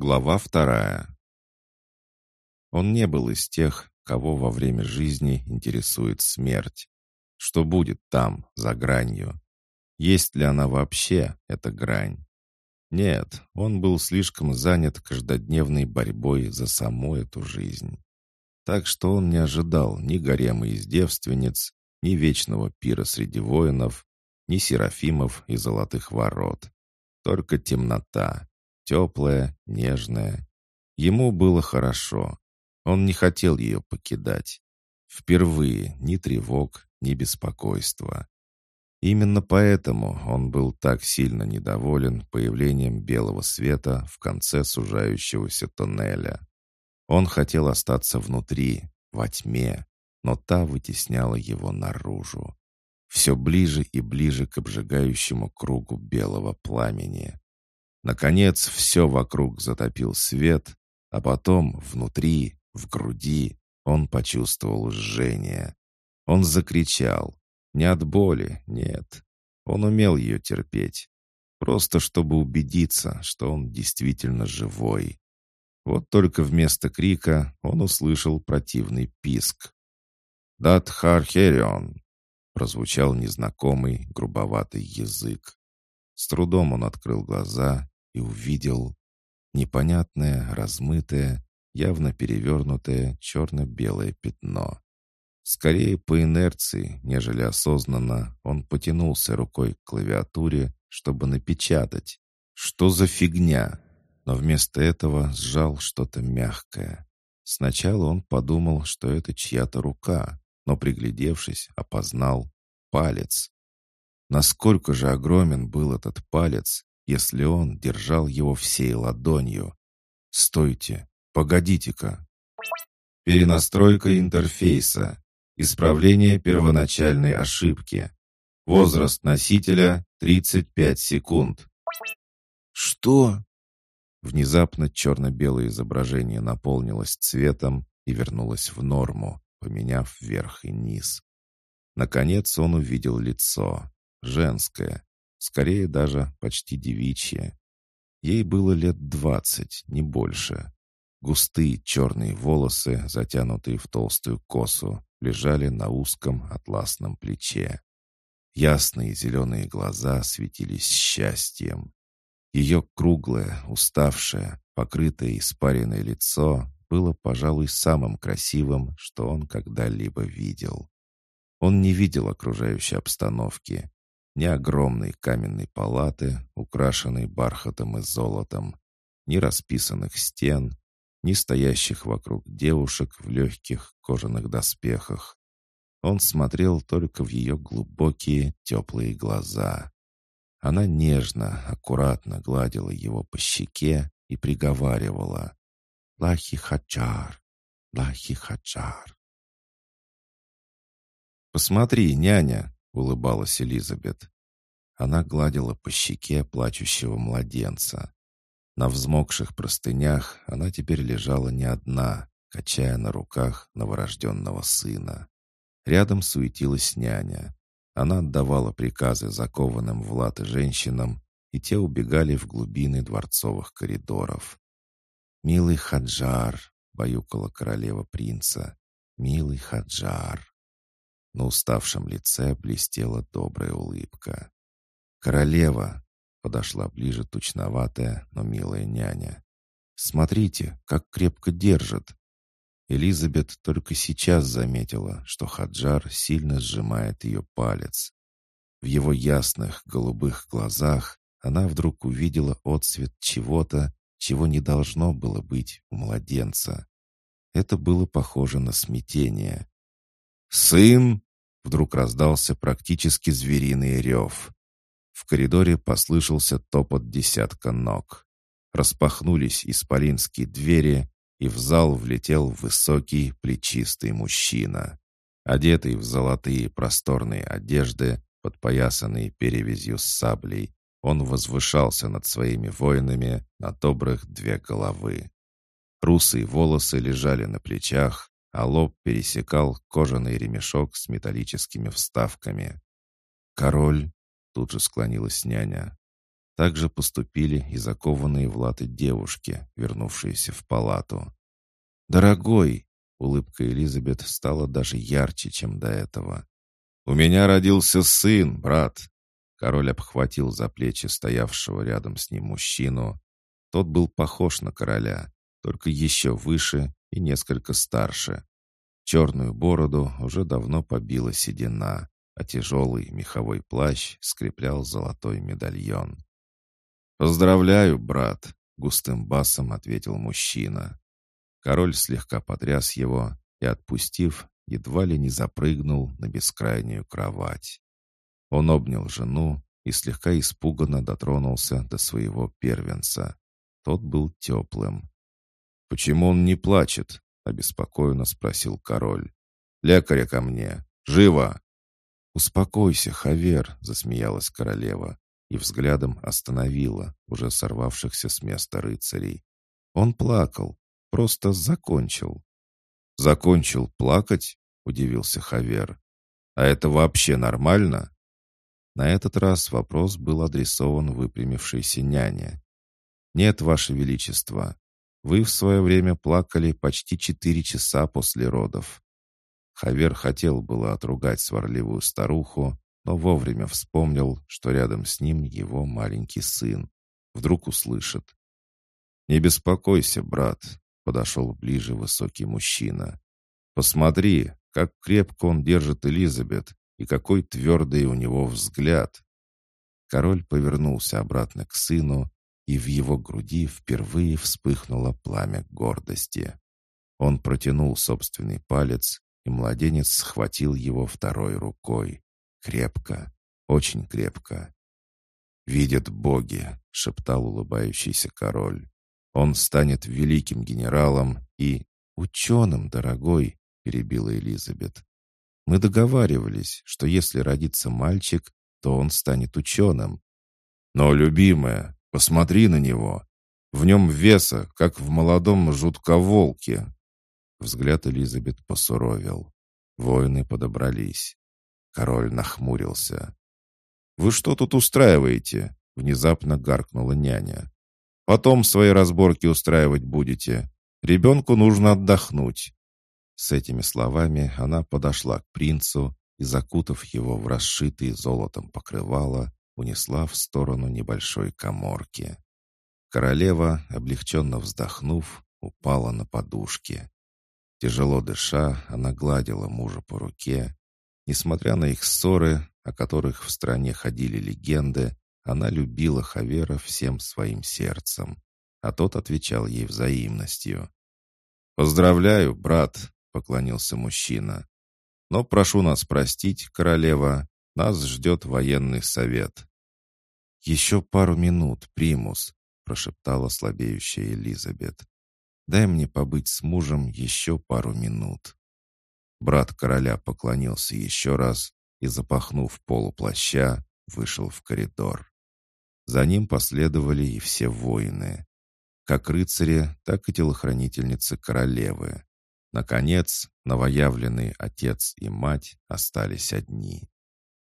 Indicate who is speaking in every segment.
Speaker 1: Глава вторая. Он не был из тех, кого во время жизни интересует смерть. Что будет там, за гранью? Есть ли она вообще, эта грань? Нет, он был слишком занят каждодневной борьбой за саму эту жизнь. Так что он не ожидал ни гарема из девственниц, ни вечного пира среди воинов, ни серафимов и золотых ворот. Только темнота, теплая, нежная. Ему было хорошо. Он не хотел ее покидать. Впервые ни тревог, ни беспокойства. Именно поэтому он был так сильно недоволен появлением белого света в конце сужающегося тоннеля. Он хотел остаться внутри, во тьме, но та вытесняла его наружу. Все ближе и ближе к обжигающему кругу белого пламени. Наконец, все вокруг затопил свет, а потом внутри, в груди, он почувствовал жжение. Он закричал. Не от боли, нет. Он умел ее терпеть. Просто чтобы убедиться, что он действительно живой. Вот только вместо крика он услышал противный писк. «Датхархерион!» прозвучал незнакомый грубоватый язык. С трудом он открыл глаза и увидел непонятное, размытое, явно перевернутое черно-белое пятно. Скорее по инерции, нежели осознанно, он потянулся рукой к клавиатуре, чтобы напечатать. Что за фигня? Но вместо этого сжал что-то мягкое. Сначала он подумал, что это чья-то рука, но, приглядевшись, опознал палец. Насколько же огромен был этот палец, если он держал его всей ладонью? «Стойте! Погодите-ка!» Перенастройка интерфейса. Исправление первоначальной ошибки. Возраст носителя 35 секунд. «Что?» Внезапно черно-белое изображение наполнилось цветом и вернулось в норму, поменяв верх и низ. Наконец он увидел лицо. Женское. Скорее даже почти девичье. Ей было лет двадцать, не больше. Густые черные волосы, затянутые в толстую косу, лежали на узком атласном плече. Ясные зеленые глаза светились счастьем. Ее круглое, уставшее, покрытое испаренное лицо было, пожалуй, самым красивым, что он когда-либо видел. Он не видел окружающей обстановки, ни огромной каменной палаты, украшенной бархатом и золотом, ни расписанных стен, ни стоящих вокруг девушек в легких кожаных доспехах. Он смотрел только в ее глубокие теплые глаза. Она нежно, аккуратно гладила его по щеке и приговаривала «Лахи Хаджар, Лахи Хаджар». «Посмотри, няня!» — улыбалась Элизабет. Она гладила по щеке плачущего младенца. На взмокших простынях она теперь лежала не одна, качая на руках новорожденного сына. Рядом суетилась няня. Она отдавала приказы закованным в латы женщинам, и те убегали в глубины дворцовых коридоров. «Милый Хаджар!» — баюкала королева принца. «Милый Хаджар!» На уставшем лице блестела добрая улыбка. «Королева!» — подошла ближе тучноватая, но милая няня. «Смотрите, как крепко держит!» Элизабет только сейчас заметила, что Хаджар сильно сжимает ее палец. В его ясных голубых глазах она вдруг увидела отсвет чего-то, чего не должно было быть у младенца. Это было похоже на смятение. «Сын!» Вдруг раздался практически звериный рев. В коридоре послышался топот десятка ног. Распахнулись исполинские двери, и в зал влетел высокий, плечистый мужчина. Одетый в золотые просторные одежды, подпоясанные перевязью с саблей, он возвышался над своими воинами на добрых две головы. Русые волосы лежали на плечах, а лоб пересекал кожаный ремешок с металлическими вставками. «Король!» — тут же склонилась няня. Также поступили и закованные в латы девушки, вернувшиеся в палату. «Дорогой!» — улыбка Элизабет стала даже ярче, чем до этого. «У меня родился сын, брат!» Король обхватил за плечи стоявшего рядом с ним мужчину. Тот был похож на короля, только еще выше и несколько старше. Черную бороду уже давно побила седина, а тяжелый меховой плащ скреплял золотой медальон. «Поздравляю, брат!» — густым басом ответил мужчина. Король слегка потряс его и, отпустив, едва ли не запрыгнул на бескрайнюю кровать. Он обнял жену и слегка испуганно дотронулся до своего первенца. Тот был теплым. «Почему он не плачет?» — обеспокоенно спросил король. «Лекаря ко мне! Живо!» «Успокойся, Хавер!» — засмеялась королева и взглядом остановила уже сорвавшихся с места рыцарей. Он плакал, просто закончил. «Закончил плакать?» — удивился Хавер. «А это вообще нормально?» На этот раз вопрос был адресован выпрямившейся няне. «Нет, Ваше Величество, вы в свое время плакали почти четыре часа после родов». Хавер хотел было отругать сварливую старуху, но вовремя вспомнил, что рядом с ним его маленький сын. Вдруг услышит. «Не беспокойся, брат», — подошел ближе высокий мужчина. «Посмотри, как крепко он держит Элизабет и какой твердый у него взгляд». Король повернулся обратно к сыну, и в его груди впервые вспыхнуло пламя гордости. Он протянул собственный палец, и младенец схватил его второй рукой. Крепко, очень крепко. «Видят боги», — шептал улыбающийся король. «Он станет великим генералом и...» «Ученым, дорогой», — перебила Элизабет. «Мы договаривались, что если родится мальчик, то он станет ученым». «Но, любимая, посмотри на него. В нем веса, как в молодом жутковолке». Взгляд Элизабет посуровил. Воины подобрались. Король нахмурился. «Вы что тут устраиваете?» — внезапно гаркнула няня. «Потом свои разборки устраивать будете. Ребенку нужно отдохнуть». С этими словами она подошла к принцу и, закутав его в расшитый золотом покрывало, унесла в сторону небольшой коморки. Королева, облегченно вздохнув, упала на подушки. Тяжело дыша, она гладила мужа по руке Несмотря на их ссоры, о которых в стране ходили легенды, она любила Хавера всем своим сердцем, а тот отвечал ей взаимностью. «Поздравляю, брат», — поклонился мужчина. «Но прошу нас простить, королева, нас ждет военный совет». «Еще пару минут, примус», — прошептала слабеющая Элизабет. «Дай мне побыть с мужем еще пару минут». Брат короля поклонился еще раз и, запахнув полуплаща, вышел в коридор. За ним последовали и все воины. Как рыцари, так и телохранительницы королевы. Наконец, новоявленный отец и мать остались одни.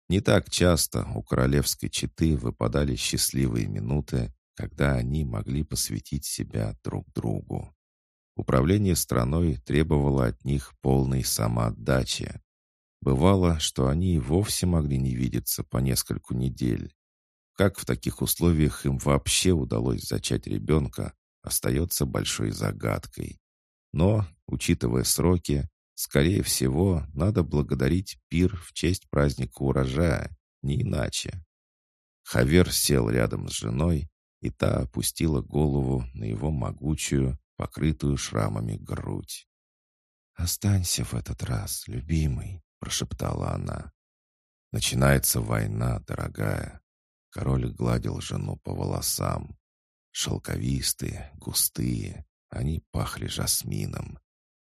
Speaker 1: Не так часто у королевской четы выпадали счастливые минуты, когда они могли посвятить себя друг другу. Управление страной требовало от них полной самоотдачи. Бывало, что они и вовсе могли не видеться по нескольку недель. Как в таких условиях им вообще удалось зачать ребенка, остается большой загадкой. Но, учитывая сроки, скорее всего, надо благодарить пир в честь праздника урожая, не иначе. Хавер сел рядом с женой, и та опустила голову на его могучую, покрытую шрамами грудь. «Останься в этот раз, любимый», — прошептала она. «Начинается война, дорогая». Король гладил жену по волосам. Шелковистые, густые, они пахли жасмином.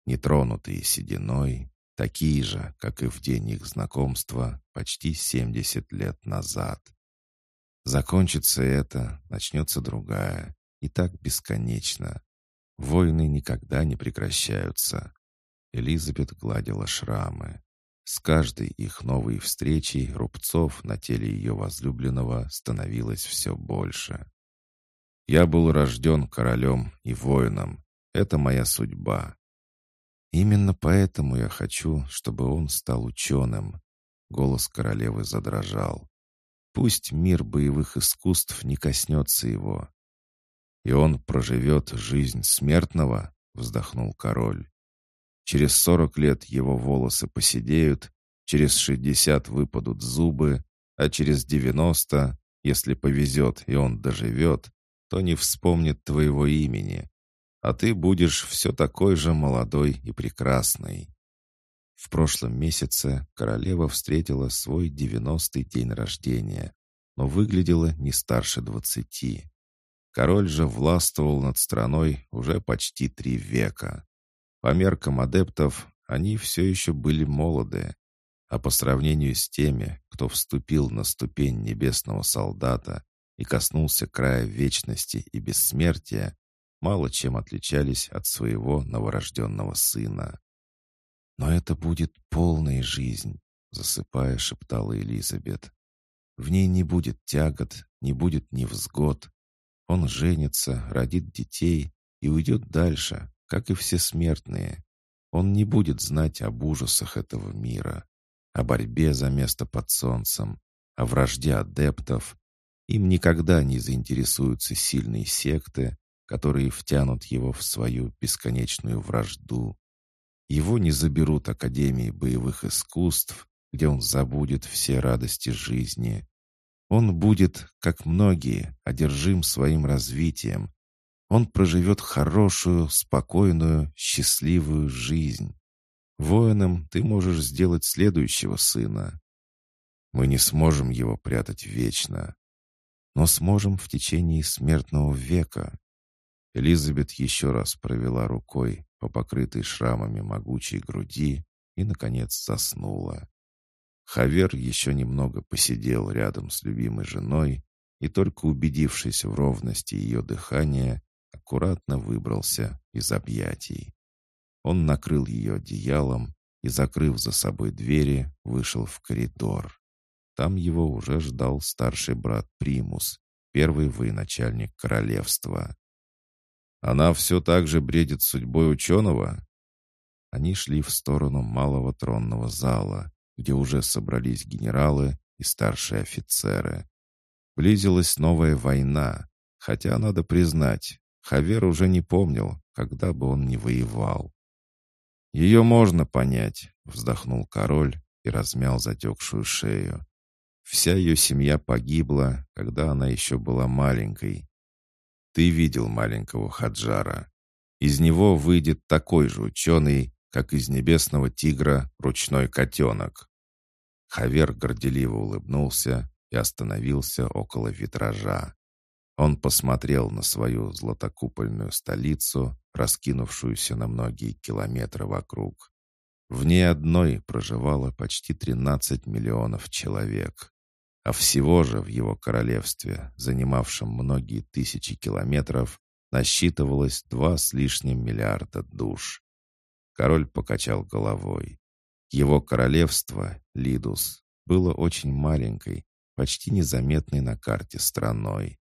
Speaker 1: Нетронутые сединой, такие же, как и в день их знакомства, почти семьдесят лет назад. Закончится это, начнется другая, и так бесконечно. Войны никогда не прекращаются. Элизабет гладила шрамы. С каждой их новой встречей рубцов на теле ее возлюбленного становилось все больше. «Я был рожден королем и воином. Это моя судьба. Именно поэтому я хочу, чтобы он стал ученым». Голос королевы задрожал. «Пусть мир боевых искусств не коснется его». «И он проживет жизнь смертного?» — вздохнул король. Через сорок лет его волосы поседеют, через шестьдесят выпадут зубы, а через девяносто, если повезет и он доживет, то не вспомнит твоего имени, а ты будешь все такой же молодой и прекрасный. В прошлом месяце королева встретила свой девяностый день рождения, но выглядела не старше двадцати. Король же властвовал над страной уже почти три века. По меркам адептов, они все еще были молоды, а по сравнению с теми, кто вступил на ступень небесного солдата и коснулся края вечности и бессмертия, мало чем отличались от своего новорожденного сына. «Но это будет полная жизнь», — засыпая, шептала Элизабет. «В ней не будет тягот, не будет невзгод. Он женится, родит детей и уйдет дальше, как и все смертные. Он не будет знать об ужасах этого мира, о борьбе за место под солнцем, о вражде адептов. Им никогда не заинтересуются сильные секты, которые втянут его в свою бесконечную вражду. Его не заберут Академии боевых искусств, где он забудет все радости жизни. Он будет, как многие, одержим своим развитием, он проживет хорошую, спокойную, счастливую жизнь. Воином ты можешь сделать следующего сына. Мы не сможем его прятать вечно, но сможем в течение смертного века. Элизабет еще раз провела рукой по покрытой шрамами могучей груди и, наконец, заснула. Хавер еще немного посидел рядом с любимой женой и, только убедившись в ровности ее дыхания, аккуратно выбрался из объятий. Он накрыл ее одеялом и, закрыв за собой двери, вышел в коридор. Там его уже ждал старший брат Примус, первый военачальник королевства. «Она все так же бредит судьбой ученого?» Они шли в сторону малого тронного зала, где уже собрались генералы и старшие офицеры. Близилась новая война, хотя, надо признать, Хавер уже не помнил, когда бы он не воевал. «Ее можно понять», — вздохнул король и размял затекшую шею. Вся ее семья погибла, когда она еще была маленькой. Ты видел маленького Хаджара. Из него выйдет такой же ученый, как из небесного тигра ручной котенок. Хавер горделиво улыбнулся и остановился около витража. Он посмотрел на свою златокупольную столицу, раскинувшуюся на многие километры вокруг. В ней одной проживало почти 13 миллионов человек. А всего же в его королевстве, занимавшем многие тысячи километров, насчитывалось два с лишним миллиарда душ. Король покачал головой. Его королевство, Лидус, было очень маленькой, почти незаметной на карте страной.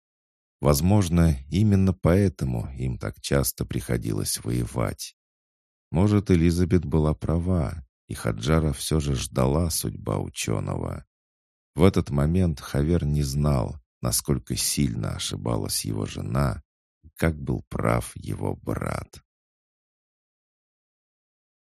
Speaker 1: Возможно, именно поэтому им так часто приходилось воевать. Может, Элизабет была права, и Хаджара все же ждала судьба ученого. В этот момент Хавер не знал, насколько сильно ошибалась его жена, как был прав его брат.